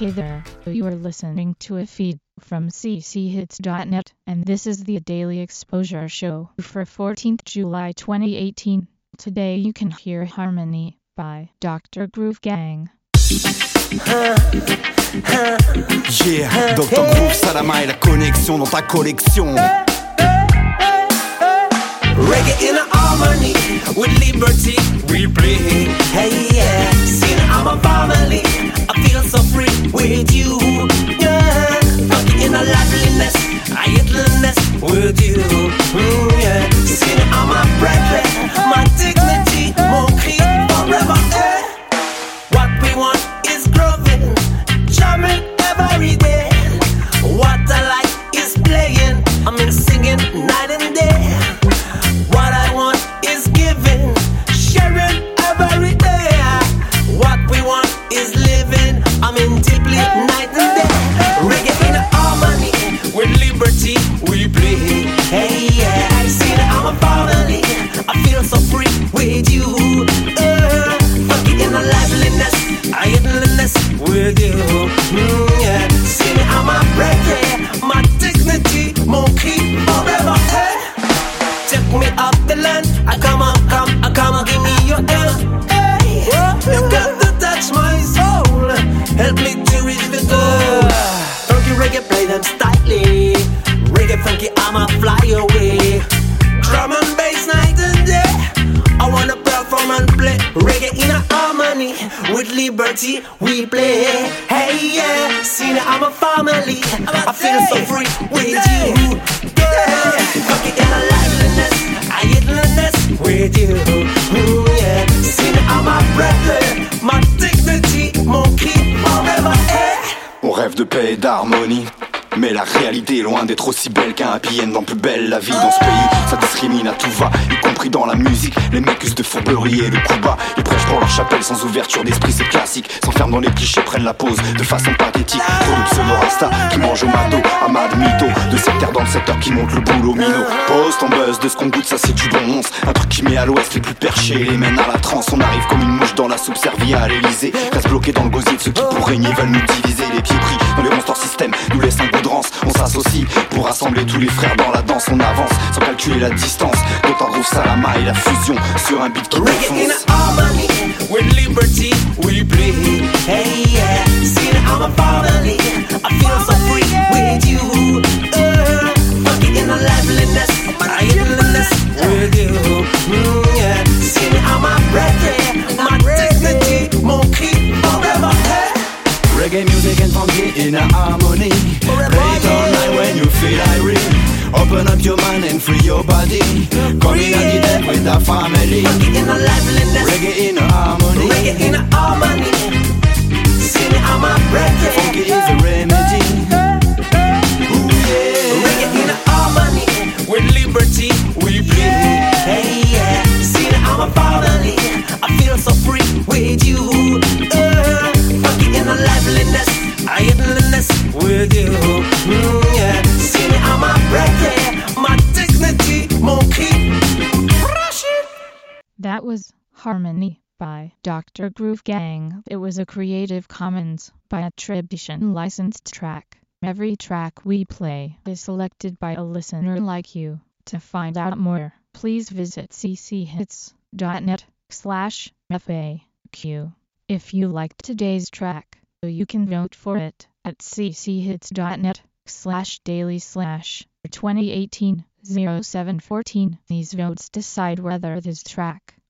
Hey there, you are listening to a feed from cchits.net, and this is the Daily Exposure Show for 14th July 2018. Today you can hear Harmony by Dr. Groove Gang. Yeah, Dr. Groove Salama et la connexion dans ta collection. Reggae in harmony with liberty we play. Hey with you. Yeah, funky in a liveliness, I idleness with you. Mm, yeah, see I'm a brethren, my dignity, cri forever. Eh. What we want is growing, jamming every day. What I like is playing. I mean singing night and day. I'ma fly away. Drum and bass night and day. I wanna perform and play reggae in a harmony with liberty. We play, hey yeah. See now I'm a family. I feel so free with you. Yeah, funky in a liveliness, I idleness with you. Ooh, yeah. See now I'm a brother, my dignity, mon key forever. Eh. On rêve de paix et d'harmonie. Mais la réalité est loin d'être aussi belle qu'un happy end dans plus belle la vie dans ce pays. Ça discrimine à tout va, y compris dans la musique. Les mecs usent de fourberie et de coups bas. Ils prêchent pour leur chapelle sans ouverture d'esprit, c'est classique. S'enferment dans les clichés, prennent la pause de façon pathétique. Trop de pseudo-rasta qui mangent au mado, Amad mytho. De secteur dans le secteur qui monte le boulot minot. Post en buzz de ce qu'on goûte, ça c'est du bon once. Un truc qui met à l'ouest les plus perchés, les mène à la transe. On arrive comme une mouche dans la soupe servie à l'Elysée. Reste bloqué dans le gosier de ceux qui pour régner veulent nous diviser. Les pieds pris dans les monsters système nous laissent un On s'associe pour rassembler tous les frères dans la danse. On avance sans calculer la distance. D'autant trouve Salama et la fusion sur un beat qui défonce. harmony with liberty we play. Hey yeah, see that I'm a family. I feel so free in a harmony. Play it all night when you feel irate. Open up your mind and free your body. Come in and get that with the family. In a liveliness, was Harmony by Dr. Groove Gang. It was a Creative Commons by attribution licensed track. Every track we play is selected by a listener like you. To find out more, please visit cchits.net slash FAQ. If you liked today's track, you can vote for it at cchits.net slash daily slash 2018 0714. These votes decide whether this track